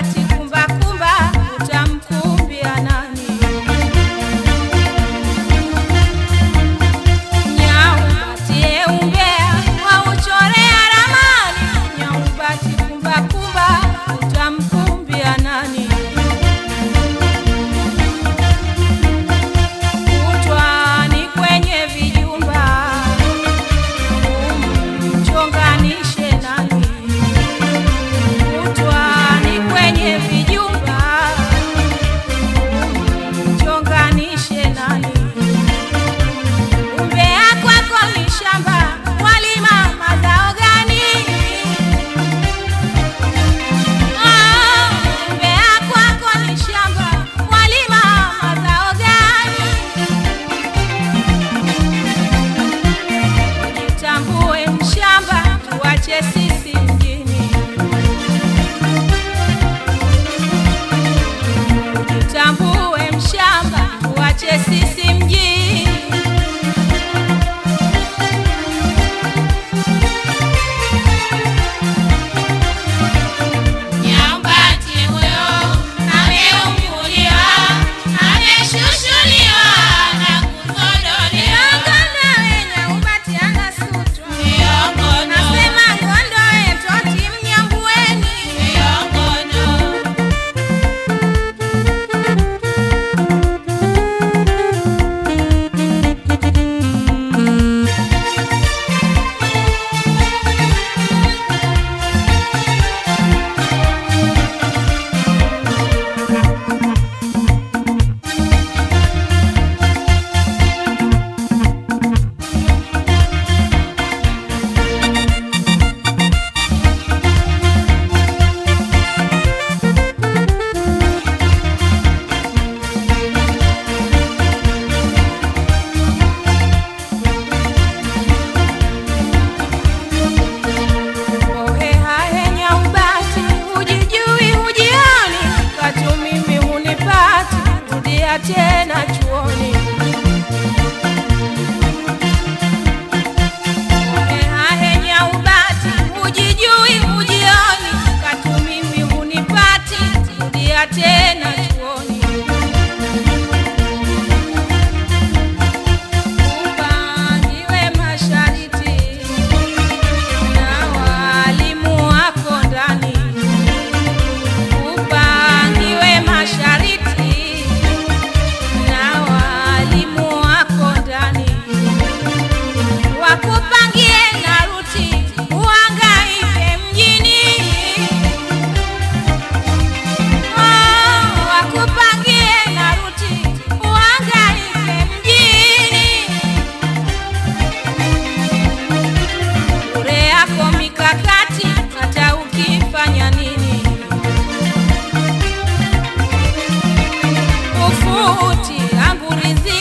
party kuti hangurizi